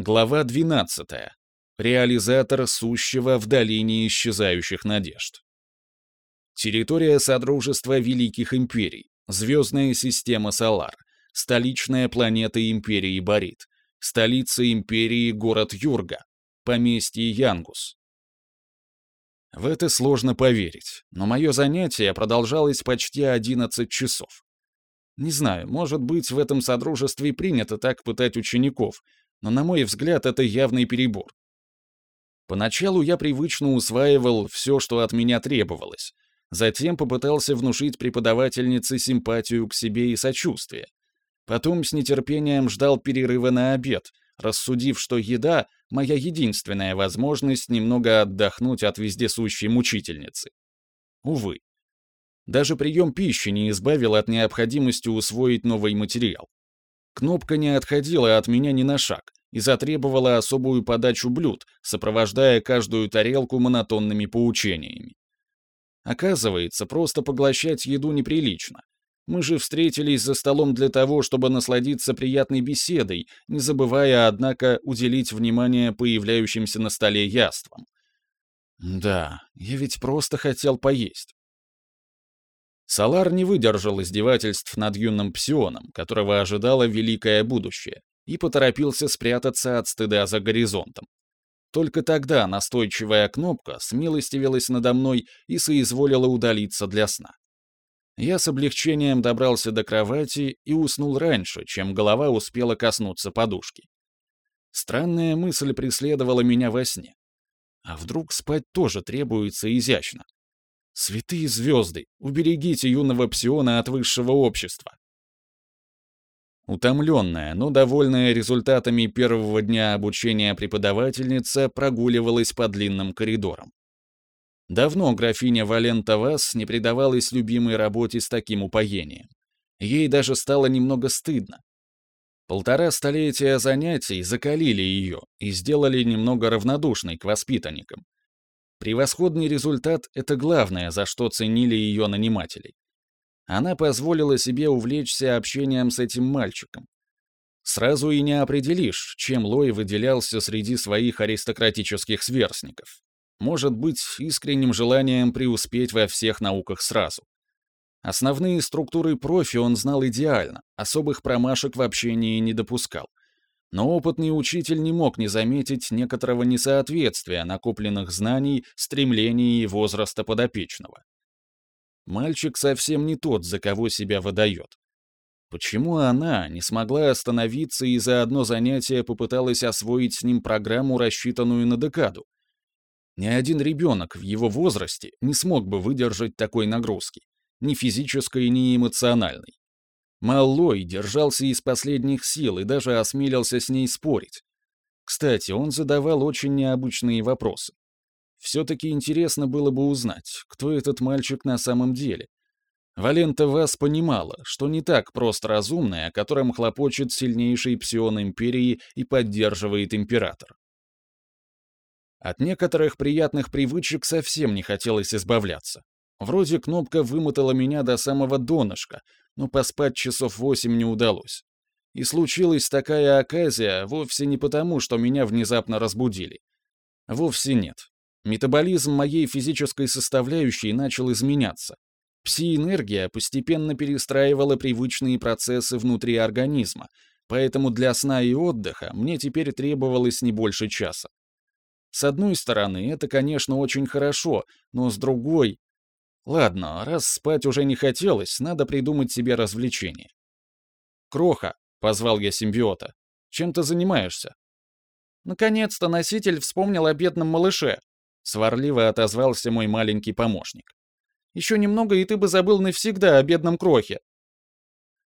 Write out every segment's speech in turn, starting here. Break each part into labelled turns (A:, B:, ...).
A: Глава 12. Реализатор сущего в долине исчезающих надежд. Территория Содружества Великих Империй. Звездная система Солар. Столичная планета Империи Борит. Столица Империи город Юрга. Поместье Янгус. В это сложно поверить, но мое занятие продолжалось почти 11 часов. Не знаю, может быть, в этом содружестве принято так пытать учеников, но, на мой взгляд, это явный перебор. Поначалу я привычно усваивал все, что от меня требовалось. Затем попытался внушить преподавательнице симпатию к себе и сочувствие. Потом с нетерпением ждал перерыва на обед, рассудив, что еда — моя единственная возможность немного отдохнуть от вездесущей мучительницы. Увы. Даже прием пищи не избавил от необходимости усвоить новый материал. Кнопка не отходила от меня ни на шаг и затребовала особую подачу блюд, сопровождая каждую тарелку монотонными поучениями. Оказывается, просто поглощать еду неприлично. Мы же встретились за столом для того, чтобы насладиться приятной беседой, не забывая, однако, уделить внимание появляющимся на столе яствам. Да, я ведь просто хотел поесть. Салар не выдержал издевательств над юным псионом, которого ожидало великое будущее, и поторопился спрятаться от стыда за горизонтом. Только тогда настойчивая кнопка смилостивилась надо мной и соизволила удалиться для сна. Я с облегчением добрался до кровати и уснул раньше, чем голова успела коснуться подушки. Странная мысль преследовала меня во сне. А вдруг спать тоже требуется изящно? Святые звезды, уберегите юного псиона от высшего общества. Утомленная, но довольная результатами первого дня обучения преподавательница прогуливалась по длинным коридорам. Давно графиня Валента Вас не предавалась любимой работе с таким упоением. Ей даже стало немного стыдно. Полтора столетия занятий закалили ее и сделали немного равнодушной к воспитанникам, Превосходный результат — это главное, за что ценили ее нанимателей. Она позволила себе увлечься общением с этим мальчиком. Сразу и не определишь, чем Лой выделялся среди своих аристократических сверстников. Может быть, искренним желанием преуспеть во всех науках сразу. Основные структуры профи он знал идеально, особых промашек в общении не допускал но опытный учитель не мог не заметить некоторого несоответствия накопленных знаний, стремлений и возраста подопечного. Мальчик совсем не тот, за кого себя выдает. Почему она не смогла остановиться и за одно занятие попыталась освоить с ним программу, рассчитанную на декаду? Ни один ребенок в его возрасте не смог бы выдержать такой нагрузки, ни физической, ни эмоциональной. Маллой держался из последних сил и даже осмелился с ней спорить. Кстати, он задавал очень необычные вопросы. Все-таки интересно было бы узнать, кто этот мальчик на самом деле. Валента Вас понимала, что не так просто разумный, о котором хлопочет сильнейший псион Империи и поддерживает Император. От некоторых приятных привычек совсем не хотелось избавляться. Вроде кнопка вымотала меня до самого донышка, но поспать часов восемь не удалось. И случилась такая оказия вовсе не потому, что меня внезапно разбудили. Вовсе нет. Метаболизм моей физической составляющей начал изменяться. Пси-энергия постепенно перестраивала привычные процессы внутри организма, поэтому для сна и отдыха мне теперь требовалось не больше часа. С одной стороны, это, конечно, очень хорошо, но с другой Ладно, раз спать уже не хотелось, надо придумать себе развлечение. «Кроха», — позвал я симбиота, — «чем ты занимаешься?»
B: «Наконец-то носитель вспомнил о бедном малыше», — сварливо отозвался мой маленький помощник. «Еще немного, и ты бы забыл навсегда о бедном крохе».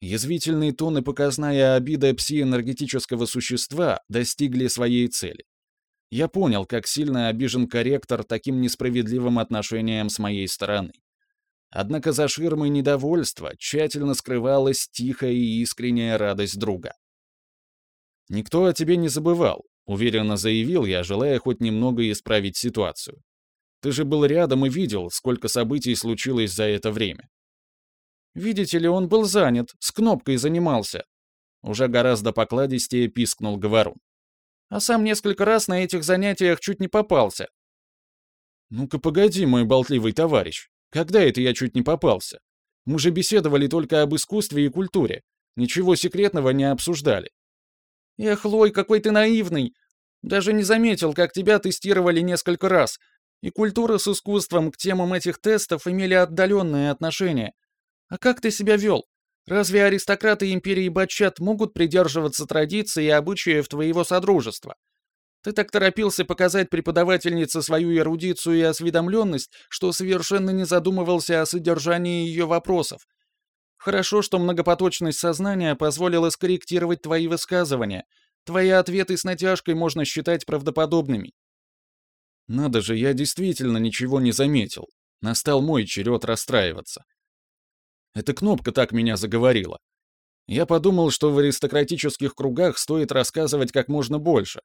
A: Язвительный тон и показная обида псиэнергетического существа достигли своей цели. Я понял, как сильно обижен корректор таким несправедливым отношением с моей стороны. Однако за ширмой недовольства тщательно скрывалась тихая и искренняя радость друга. «Никто о тебе не забывал», — уверенно заявил я, желая хоть немного исправить ситуацию. «Ты же был рядом и видел, сколько событий случилось за это время».
B: «Видите ли, он был занят, с кнопкой занимался», — уже гораздо покладистее пискнул Говорун. А сам несколько раз на этих занятиях чуть не попался.
A: Ну-ка погоди, мой болтливый товарищ. Когда это я чуть не попался? Мы же беседовали только об искусстве и культуре. Ничего секретного не обсуждали.
B: Эх, Лой, какой ты наивный. Даже не заметил, как тебя тестировали несколько раз. И культура с искусством к темам этих тестов имели отдаленное отношение. А как ты себя вел? Разве аристократы империи Батчат могут придерживаться традиций и обычаев твоего содружества? Ты так торопился показать преподавательнице свою эрудицию и осведомленность, что совершенно не задумывался о содержании ее вопросов. Хорошо, что многопоточность сознания позволила скорректировать твои высказывания. Твои ответы с натяжкой можно считать правдоподобными.
A: Надо же, я действительно ничего не заметил. Настал мой черед расстраиваться. Эта кнопка так меня заговорила. Я подумал, что в аристократических кругах стоит рассказывать как можно больше.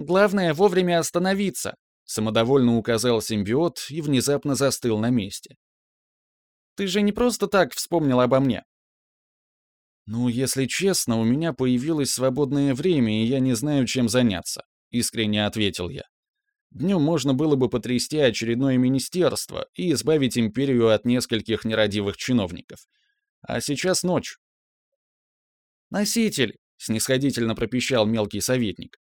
B: Главное вовремя остановиться,
A: самодовольно указал симбиот и внезапно застыл на месте.
B: Ты же не просто так вспомнил обо мне.
A: Ну, если честно, у меня появилось свободное время, и я не знаю, чем заняться, искренне ответил я. Днем можно было бы потрясти очередное министерство и избавить империю от нескольких нерадивых чиновников. А сейчас ночь.
B: «Носитель!» — снисходительно пропищал мелкий советник.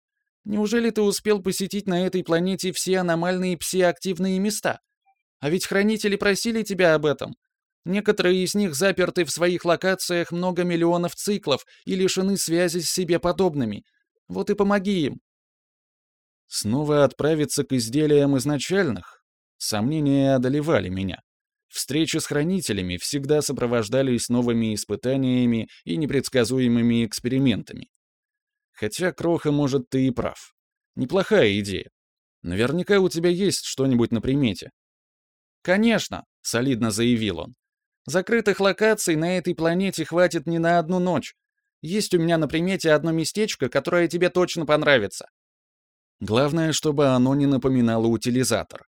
B: «Неужели ты успел посетить на этой планете все аномальные псиактивные места? А ведь хранители просили тебя об этом. Некоторые из них заперты в своих локациях много миллионов циклов и лишены связи с себе подобными. Вот и помоги им.
A: Снова отправиться к изделиям изначальных? Сомнения одолевали меня. Встречи с хранителями всегда сопровождались новыми испытаниями и непредсказуемыми экспериментами. Хотя, Кроха, может, ты и прав. Неплохая идея. Наверняка у тебя есть что-нибудь на примете.
B: «Конечно», — солидно заявил он. «Закрытых локаций на этой планете хватит не на одну ночь. Есть у меня на примете одно местечко, которое тебе точно понравится.
A: Главное, чтобы оно не напоминало утилизатор.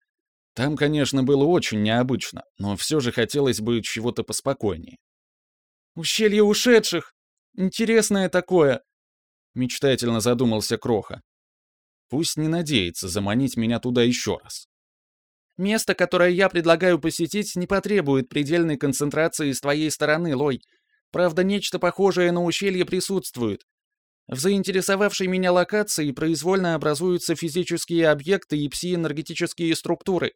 A: Там, конечно, было очень необычно, но все же хотелось бы чего-то поспокойнее.
B: «Ущелье ушедших! Интересное такое!» Мечтательно задумался Кроха.
A: Пусть не надеется заманить меня туда еще раз.
B: Место, которое я предлагаю посетить, не потребует предельной концентрации с твоей стороны, Лой. Правда, нечто похожее на ущелье присутствует. В заинтересовавшей меня локации произвольно образуются физические объекты и псиэнергетические структуры.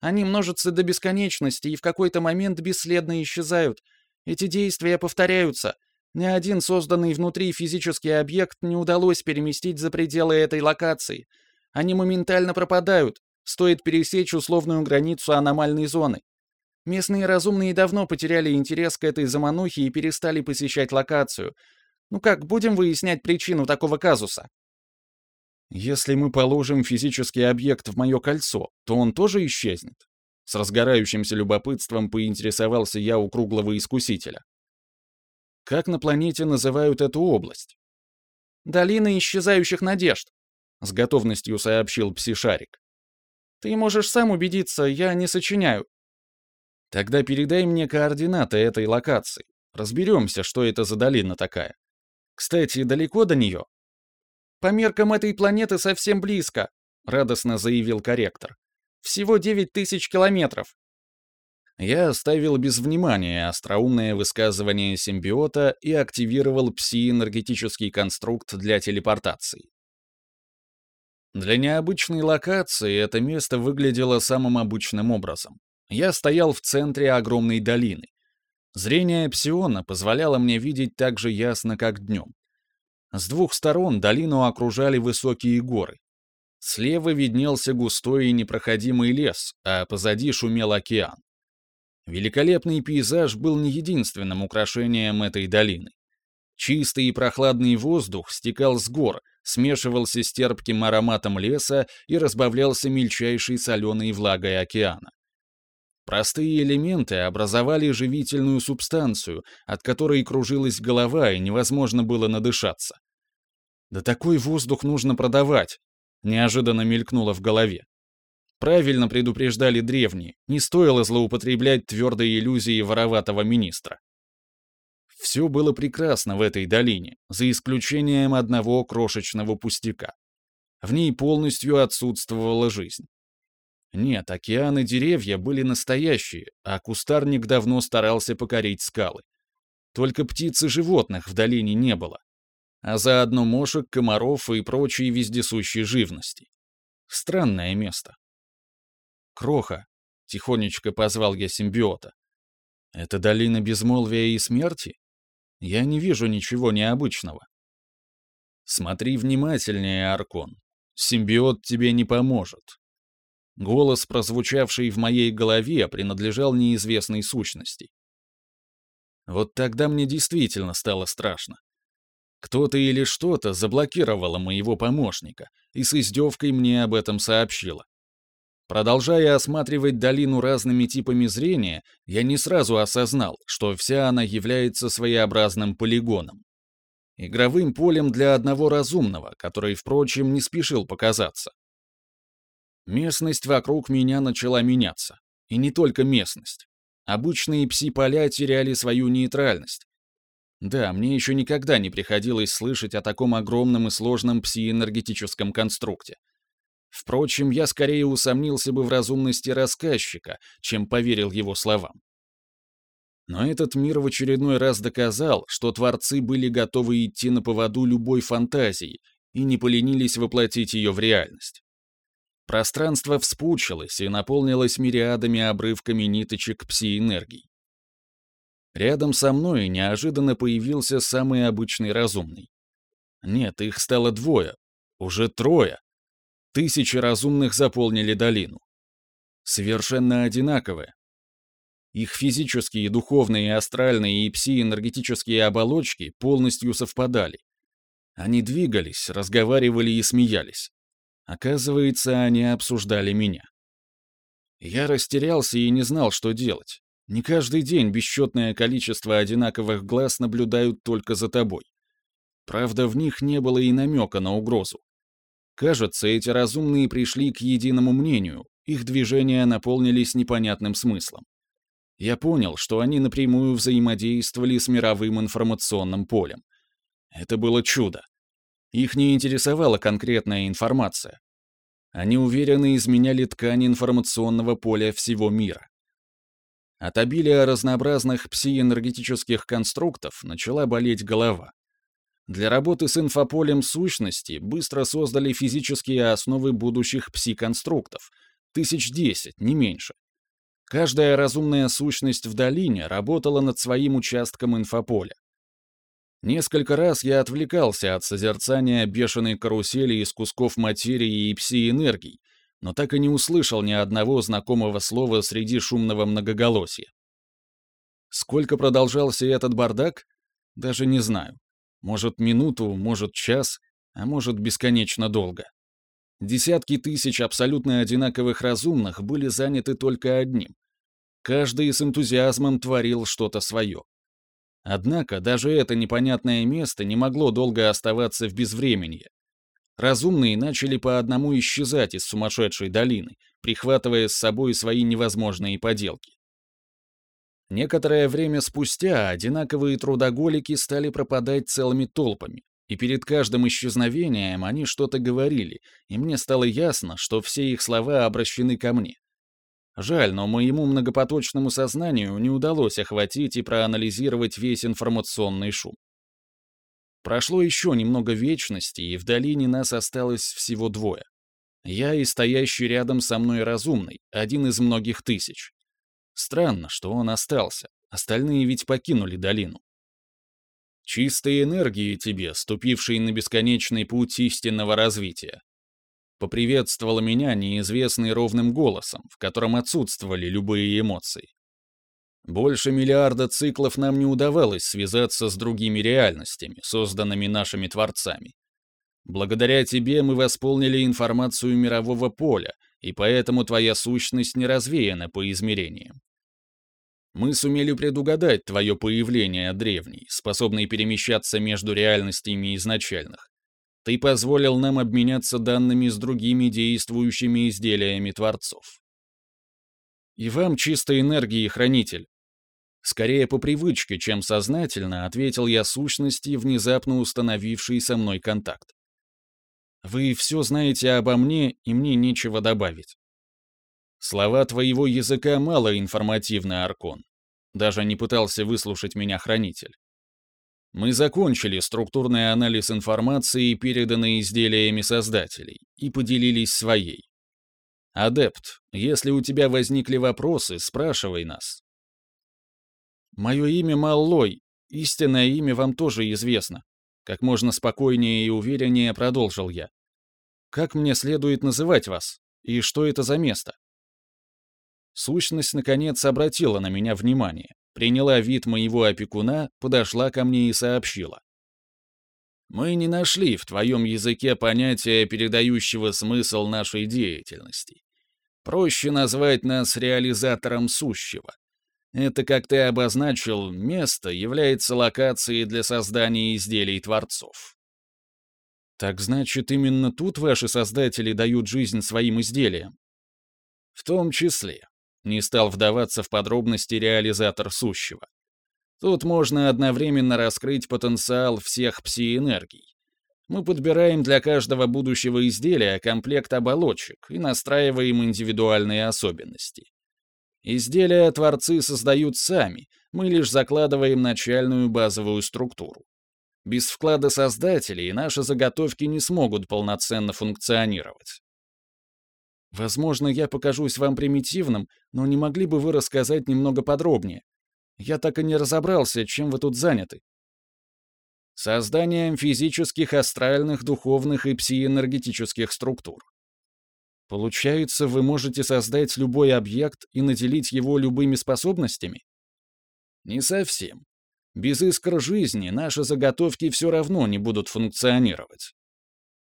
B: Они множатся до бесконечности и в какой-то момент бесследно исчезают. Эти действия повторяются. Ни один созданный внутри физический объект не удалось переместить за пределы этой локации. Они моментально пропадают, стоит пересечь условную границу аномальной зоны. Местные разумные давно потеряли интерес к этой заманухе и перестали посещать локацию, ну как, будем выяснять причину такого казуса?
A: Если мы положим физический объект в мое кольцо, то он тоже исчезнет. С разгорающимся любопытством поинтересовался я у круглого искусителя. Как на планете называют эту область?
B: «Долина исчезающих надежд», —
A: с готовностью сообщил псишарик.
B: «Ты можешь сам убедиться, я не сочиняю».
A: «Тогда передай мне координаты этой локации. Разберемся, что это за долина такая. Кстати, далеко до нее?
B: По меркам этой планеты совсем близко, радостно заявил корректор. Всего 9 тысяч километров.
A: Я оставил без внимания остроумное высказывание симбиота и активировал пси-энергетический конструкт для телепортации. Для необычной локации это место выглядело самым обычным образом. Я стоял в центре огромной долины. Зрение псиона позволяло мне видеть так же ясно, как днем. С двух сторон долину окружали высокие горы. Слева виднелся густой и непроходимый лес, а позади шумел океан. Великолепный пейзаж был не единственным украшением этой долины. Чистый и прохладный воздух стекал с гор, смешивался с терпким ароматом леса и разбавлялся мельчайшей соленой влагой океана. Простые элементы образовали живительную субстанцию, от которой кружилась голова и невозможно было надышаться. «Да такой воздух нужно продавать», — неожиданно мелькнуло в голове. Правильно предупреждали древние, не стоило злоупотреблять твердой иллюзией вороватого министра. Все было прекрасно в этой долине, за исключением одного крошечного пустяка. В ней полностью отсутствовала жизнь. Нет, океан и деревья были настоящие, а кустарник давно старался покорить скалы. Только птиц и животных в долине не было. А заодно мошек, комаров и прочей вездесущей живности. Странное место. «Кроха», — тихонечко позвал я симбиота. «Это долина безмолвия и смерти? Я не вижу ничего необычного». «Смотри внимательнее, Аркон. Симбиот тебе не поможет». Голос, прозвучавший в моей голове, принадлежал неизвестной сущности. Вот тогда мне действительно стало страшно. Кто-то или что-то заблокировало моего помощника и с издевкой мне об этом сообщило. Продолжая осматривать долину разными типами зрения, я не сразу осознал, что вся она является своеобразным полигоном. Игровым полем для одного разумного, который, впрочем, не спешил показаться. Местность вокруг меня начала меняться. И не только местность. Обычные пси-поля теряли свою нейтральность. Да, мне еще никогда не приходилось слышать о таком огромном и сложном пси-энергетическом конструкте. Впрочем, я скорее усомнился бы в разумности рассказчика, чем поверил его словам. Но этот мир в очередной раз доказал, что творцы были готовы идти на поводу любой фантазии и не поленились воплотить ее в реальность. Пространство вспучилось и наполнилось мириадами обрывками ниточек пси-энергий. Рядом со мной неожиданно появился самый обычный разумный. Нет, их стало двое, уже трое. Тысячи разумных заполнили долину. Совершенно одинаковые. Их физические, духовные, астральные и пси-энергетические оболочки полностью совпадали. Они двигались, разговаривали и смеялись. Оказывается, они обсуждали меня. Я растерялся и не знал, что делать. Не каждый день бесчетное количество одинаковых глаз наблюдают только за тобой. Правда, в них не было и намека на угрозу. Кажется, эти разумные пришли к единому мнению, их движения наполнились непонятным смыслом. Я понял, что они напрямую взаимодействовали с мировым информационным полем. Это было чудо. Их не интересовала конкретная информация. Они уверенно изменяли ткань информационного поля всего мира. От обилия разнообразных псиэнергетических конструктов начала болеть голова. Для работы с инфополем сущности быстро создали физические основы будущих пси-конструктов, тысяч десять, не меньше. Каждая разумная сущность в долине работала над своим участком инфополя. Несколько раз я отвлекался от созерцания бешеной карусели из кусков материи и пси-энергий, но так и не услышал ни одного знакомого слова среди шумного многоголосия. Сколько продолжался этот бардак? Даже не знаю. Может, минуту, может, час, а может, бесконечно долго. Десятки тысяч абсолютно одинаковых разумных были заняты только одним. Каждый с энтузиазмом творил что-то свое. Однако даже это непонятное место не могло долго оставаться в безвременье. Разумные начали по одному исчезать из сумасшедшей долины, прихватывая с собой свои невозможные поделки. Некоторое время спустя одинаковые трудоголики стали пропадать целыми толпами, и перед каждым исчезновением они что-то говорили, и мне стало ясно, что все их слова обращены ко мне. Жаль, но моему многопоточному сознанию не удалось охватить и проанализировать весь информационный шум. Прошло еще немного вечности, и в долине нас осталось всего двое. Я и стоящий рядом со мной разумный, один из многих тысяч. Странно, что он остался, остальные ведь покинули долину. Чистой энергии тебе, ступившей на бесконечный путь истинного развития. Поприветствовала меня неизвестный ровным голосом, в котором отсутствовали любые эмоции. Больше миллиарда циклов нам не удавалось связаться с другими реальностями, созданными нашими творцами. Благодаря тебе мы восполнили информацию мирового поля, и поэтому твоя сущность не развеяна по измерениям. Мы сумели предугадать твое появление, древний, способный перемещаться между реальностями изначальных, ты позволил нам обменяться данными с другими действующими изделиями Творцов. И вам чистой энергии, Хранитель. Скорее по привычке, чем сознательно, ответил я сущности, внезапно установившей со мной контакт. Вы все знаете обо мне, и мне нечего добавить. Слова твоего языка мало информативны, Аркон. Даже не пытался выслушать меня хранитель. Мы закончили структурный анализ информации, переданной изделиями создателей, и поделились своей. Адепт, если у тебя возникли вопросы, спрашивай нас. Мое имя Маллой, истинное имя вам тоже известно. Как можно спокойнее и увереннее продолжил я. Как мне следует называть вас? И что это за место? Сущность, наконец, обратила на меня внимание, приняла вид моего опекуна, подошла ко мне и сообщила. «Мы не нашли в твоем языке понятия, передающего смысл нашей деятельности. Проще назвать нас реализатором сущего. Это, как ты обозначил, место является локацией для создания изделий творцов. Так значит, именно тут ваши создатели дают жизнь своим изделиям? В том числе. Не стал вдаваться в подробности реализатор сущего. Тут можно одновременно раскрыть потенциал всех пси-энергий. Мы подбираем для каждого будущего изделия комплект оболочек и настраиваем индивидуальные особенности. Изделия творцы создают сами, мы лишь закладываем начальную базовую структуру. Без вклада создателей наши заготовки не смогут полноценно функционировать. Возможно, я покажусь вам примитивным, но не могли бы вы рассказать немного подробнее? Я так и не разобрался, чем вы тут заняты созданием физических, астральных, духовных и псиэнергетических структур. Получается, вы можете создать любой объект и наделить его любыми способностями? Не совсем. Без искр жизни наши заготовки все равно не будут функционировать.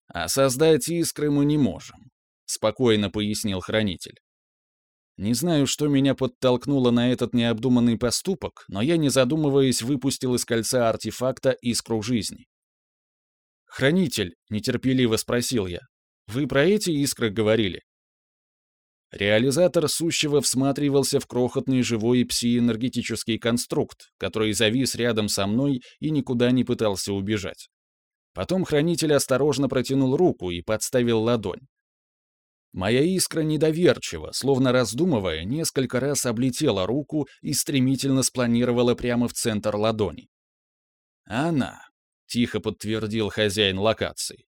A: А создать искры мы не можем, спокойно пояснил хранитель. Не знаю, что меня подтолкнуло на этот необдуманный поступок, но я, не задумываясь, выпустил из кольца артефакта искру жизни. «Хранитель», — нетерпеливо спросил я, — «вы про эти искры говорили?» Реализатор сущего всматривался в крохотный живой псиэнергетический конструкт, который завис рядом со мной и никуда не пытался убежать. Потом хранитель осторожно протянул руку и подставил ладонь. Моя искра недоверчиво, словно раздумывая, несколько раз облетела руку и стремительно спланировала прямо в центр ладони. «Она», — тихо подтвердил хозяин локации.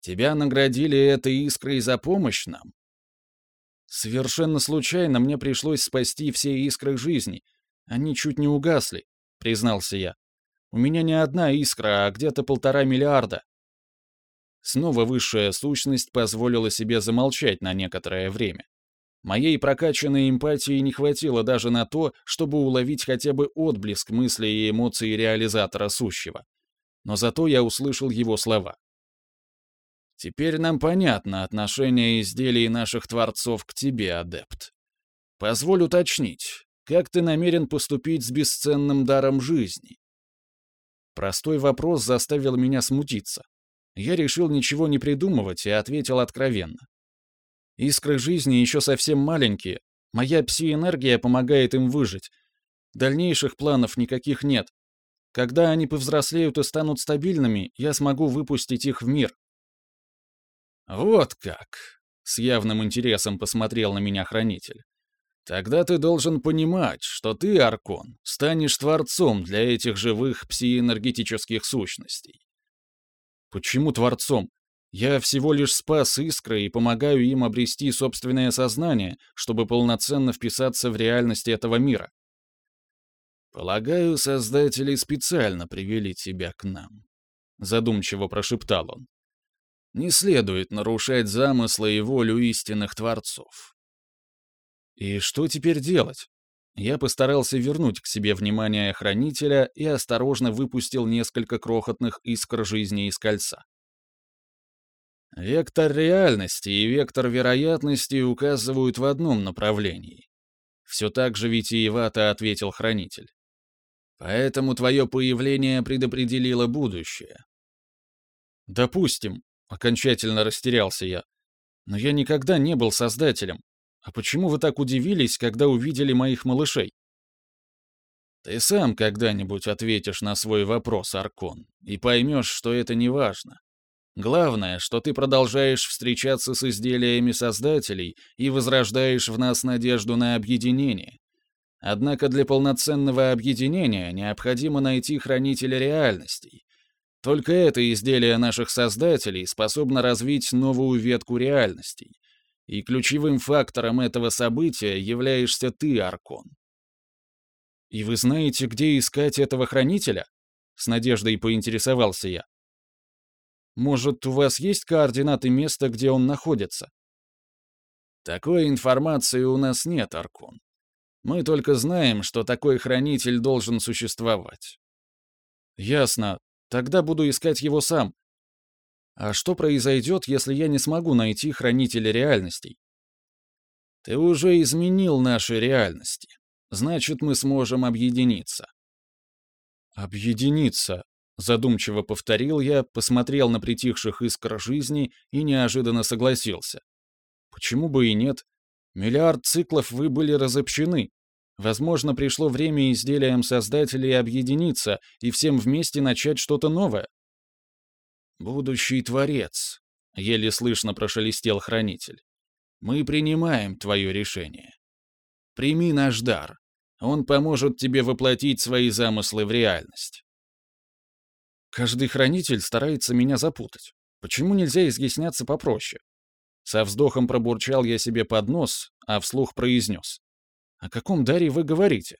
A: «Тебя наградили этой искрой за помощь нам?» «Совершенно случайно мне пришлось спасти все искры жизни. Они чуть не угасли», — признался я. «У меня не одна искра, а где-то полтора миллиарда». Снова высшая сущность позволила себе замолчать на некоторое время. Моей прокачанной эмпатии не хватило даже на то, чтобы уловить хотя бы отблеск мыслей и эмоций реализатора сущего. Но зато я услышал его слова. «Теперь нам понятно отношение изделий наших творцов к тебе, адепт. Позволь уточнить, как ты намерен поступить с бесценным даром жизни?» Простой вопрос заставил меня смутиться. Я решил ничего не придумывать и ответил откровенно. Искры жизни еще совсем маленькие. Моя пси-энергия помогает им выжить. Дальнейших планов никаких нет. Когда они повзрослеют и станут стабильными, я смогу выпустить их в мир. Вот как. С явным интересом посмотрел на меня хранитель. Тогда ты должен понимать, что ты, Аркон, станешь творцом для этих живых псиэнергетических сущностей. Почему Творцом? Я всего лишь спас искры и помогаю им обрести собственное сознание, чтобы полноценно вписаться в реальность этого мира. «Полагаю, создатели специально привели тебя к нам», — задумчиво прошептал он. «Не следует нарушать замыслы и волю истинных творцов». «И что теперь делать?» Я постарался вернуть к себе внимание хранителя и осторожно выпустил несколько крохотных искр жизни из кольца. Вектор реальности и вектор вероятности указывают в одном направлении. Все так же витиевато ответил хранитель. Поэтому твое появление предопределило будущее. Допустим, окончательно растерялся я. Но я никогда не был создателем. А почему вы так удивились, когда увидели моих малышей? Ты сам когда-нибудь ответишь на свой вопрос, Аркон, и поймешь, что это не важно. Главное, что ты продолжаешь встречаться с изделиями создателей и возрождаешь в нас надежду на объединение. Однако для полноценного объединения необходимо найти хранителя реальностей. Только это изделие наших создателей способно развить новую ветку реальностей. И ключевым фактором этого события являешься ты, Аркон. «И вы знаете, где искать этого хранителя?» С надеждой поинтересовался я. Может, у вас есть координаты места, где он находится? Такой информации у нас нет, Аркон. Мы только знаем, что такой хранитель должен существовать. Ясно. Тогда буду искать его сам. А что произойдет, если я не смогу найти хранителя реальностей? Ты уже изменил наши реальности. Значит, мы сможем объединиться. Объединиться, Задумчиво повторил я, посмотрел на притихших искр жизни и неожиданно согласился. Почему бы и нет? Миллиард циклов вы были разобщены. Возможно, пришло время изделиям создателей объединиться и всем вместе начать что-то новое. «Будущий Творец», — еле слышно прошелестел Хранитель, — «мы принимаем твое решение. Прими наш дар. Он поможет тебе воплотить свои замыслы в реальность». Каждый хранитель старается меня запутать. Почему нельзя изъясняться попроще? Со вздохом пробурчал я себе под нос, а вслух произнес. «О каком даре вы говорите?»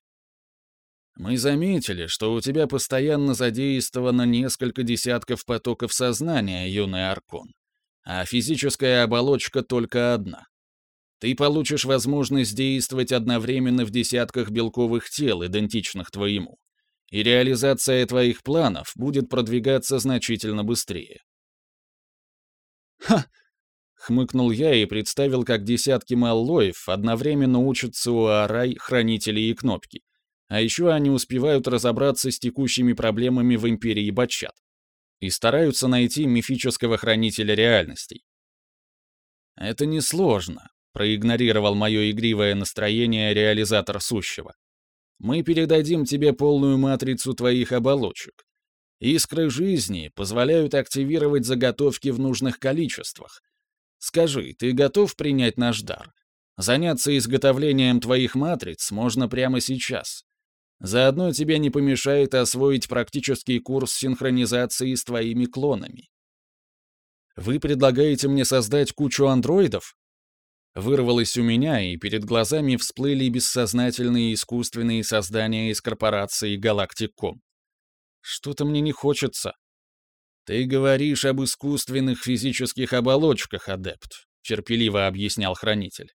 A: «Мы заметили, что у тебя постоянно задействовано несколько десятков потоков сознания, юный Аркон, а физическая оболочка только одна. Ты получишь возможность действовать одновременно в десятках белковых тел, идентичных твоему и реализация твоих планов будет продвигаться значительно быстрее. «Ха!» — хмыкнул я и представил, как десятки маллоев одновременно учатся у Арай, Хранителей и Кнопки. А еще они успевают разобраться с текущими проблемами в Империи Батчат и стараются найти мифического Хранителя реальностей. «Это несложно», — проигнорировал мое игривое настроение реализатор сущего. Мы передадим тебе полную матрицу твоих оболочек. Искры жизни позволяют активировать заготовки в нужных количествах. Скажи, ты готов принять наш дар? Заняться изготовлением твоих матриц можно прямо сейчас. Заодно тебе не помешает освоить практический курс синхронизации с твоими клонами. Вы предлагаете мне создать кучу андроидов? Вырвалось у меня, и перед глазами всплыли бессознательные искусственные создания из корпорации Галактиком. Что-то мне не хочется. Ты говоришь об искусственных физических оболочках, адепт, терпеливо объяснял хранитель.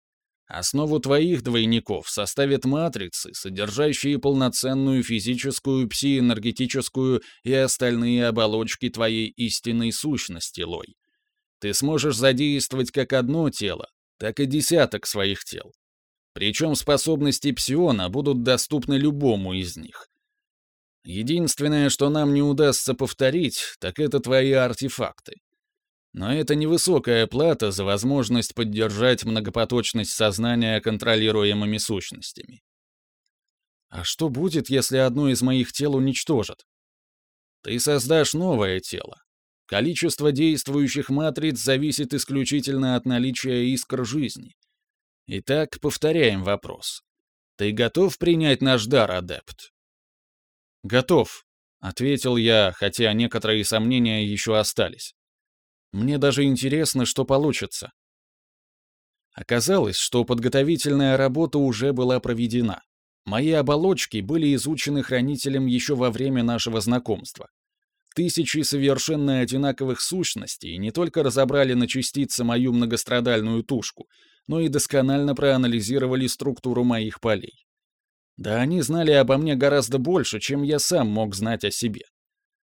A: Основу твоих двойников составят матрицы, содержащие полноценную физическую, псиэнергетическую и остальные оболочки твоей истинной сущности, Лой. Ты сможешь задействовать как одно тело, так и десяток своих тел. Причем способности псиона будут доступны любому из них. Единственное, что нам не удастся повторить, так это твои артефакты. Но это невысокая плата за возможность поддержать многопоточность сознания контролируемыми сущностями. А что будет, если одно из моих тел уничтожат? Ты создашь новое тело, Количество действующих матриц зависит исключительно от наличия искр жизни. Итак, повторяем вопрос. Ты готов принять наш дар, адепт? Готов, ответил я, хотя некоторые сомнения еще остались. Мне даже интересно, что получится. Оказалось, что подготовительная работа уже была проведена. Мои оболочки были изучены хранителем еще во время нашего знакомства. Тысячи совершенно одинаковых сущностей не только разобрали на частицы мою многострадальную тушку, но и досконально проанализировали структуру моих полей. Да они знали обо мне гораздо больше, чем я сам мог знать о себе.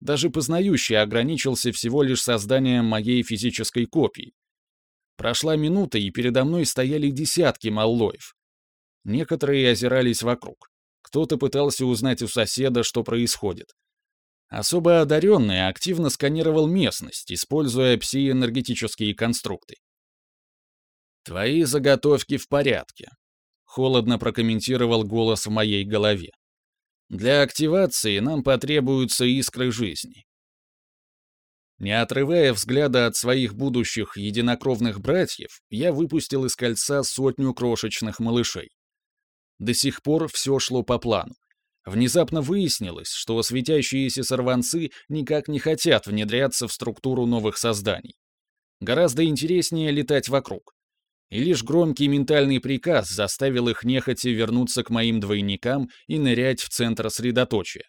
A: Даже познающий ограничился всего лишь созданием моей физической копии. Прошла минута, и передо мной стояли десятки маллоев. Некоторые озирались вокруг. Кто-то пытался узнать у соседа, что происходит. Особо одаренный активно сканировал местность, используя псиэнергетические конструкты. «Твои заготовки в порядке», — холодно прокомментировал голос в моей голове. Для активации нам потребуются искры жизни. Не отрывая взгляда от своих будущих единокровных братьев, я выпустил из кольца сотню крошечных малышей. До сих пор все шло по плану. Внезапно выяснилось, что светящиеся сорванцы никак не хотят внедряться в структуру новых созданий. Гораздо интереснее летать вокруг. И лишь громкий ментальный приказ заставил их нехотя вернуться к моим двойникам и нырять в центр средоточия.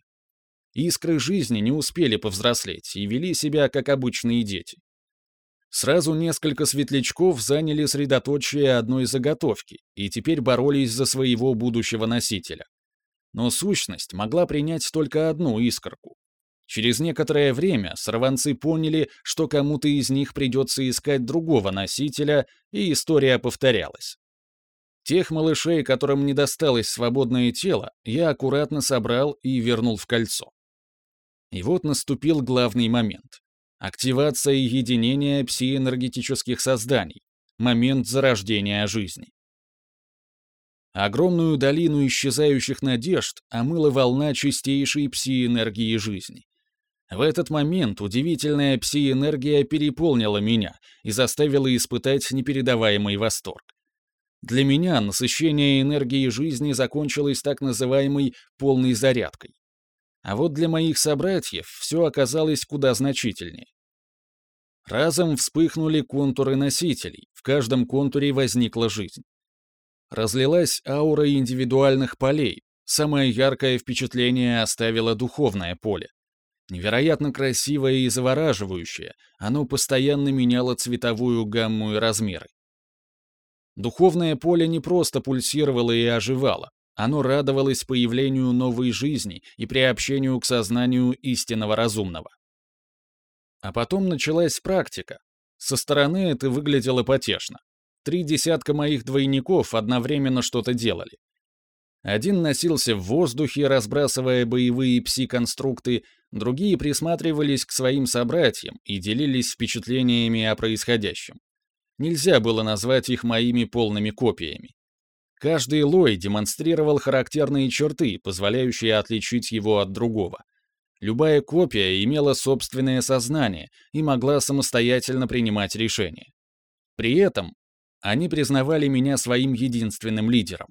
A: Искры жизни не успели повзрослеть и вели себя как обычные дети. Сразу несколько светлячков заняли средоточие одной заготовки и теперь боролись за своего будущего носителя. Но сущность могла принять только одну искорку. Через некоторое время сорванцы поняли, что кому-то из них придется искать другого носителя, и история повторялась. Тех малышей, которым не досталось свободное тело, я аккуратно собрал и вернул в кольцо. И вот наступил главный момент. Активация и единение псиэнергетических созданий. Момент зарождения жизни. Огромную долину исчезающих надежд омыла волна чистейшей пси-энергии жизни. В этот момент удивительная пси-энергия переполнила меня и заставила испытать непередаваемый восторг. Для меня насыщение энергии жизни закончилось так называемой «полной зарядкой». А вот для моих собратьев все оказалось куда значительнее. Разом вспыхнули контуры носителей, в каждом контуре возникла жизнь. Разлилась аура индивидуальных полей, самое яркое впечатление оставило духовное поле. Невероятно красивое и завораживающее, оно постоянно меняло цветовую гамму и размеры. Духовное поле не просто пульсировало и оживало, оно радовалось появлению новой жизни и приобщению к сознанию истинного разумного. А потом началась практика. Со стороны это выглядело потешно. Три десятка моих двойников одновременно что-то делали. Один носился в воздухе, разбрасывая боевые пси-конструкты, другие присматривались к своим собратьям и делились впечатлениями о происходящем. Нельзя было назвать их моими полными копиями. Каждый лой демонстрировал характерные черты, позволяющие отличить его от другого. Любая копия имела собственное сознание и могла самостоятельно принимать решения. При этом они признавали меня своим единственным лидером.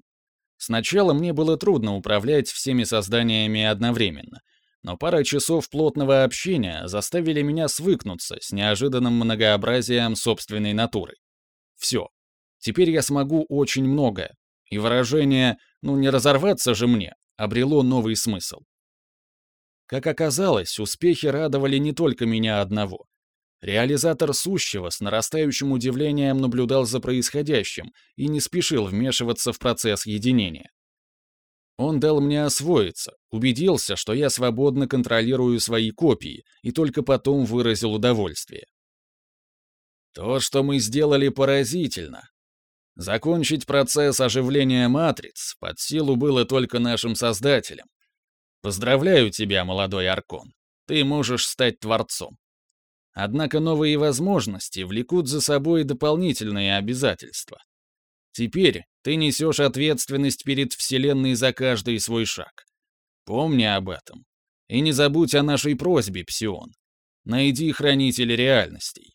A: Сначала мне было трудно управлять всеми созданиями одновременно, но пара часов плотного общения заставили меня свыкнуться с неожиданным многообразием собственной натуры. Все. Теперь я смогу очень многое, и выражение «ну не разорваться же мне» обрело новый смысл. Как оказалось, успехи радовали не только меня одного. Реализатор сущего с нарастающим удивлением наблюдал за происходящим и не спешил вмешиваться в процесс единения. Он дал мне освоиться, убедился, что я свободно контролирую свои копии, и только потом выразил удовольствие. То, что мы сделали, поразительно, Закончить процесс оживления матриц под силу было только нашим создателям. Поздравляю тебя, молодой Аркон. Ты можешь стать творцом. Однако новые возможности влекут за собой дополнительные обязательства. Теперь ты несешь ответственность перед Вселенной за каждый свой шаг. Помни об этом. И не забудь о нашей просьбе, Псион. Найди хранителя реальностей.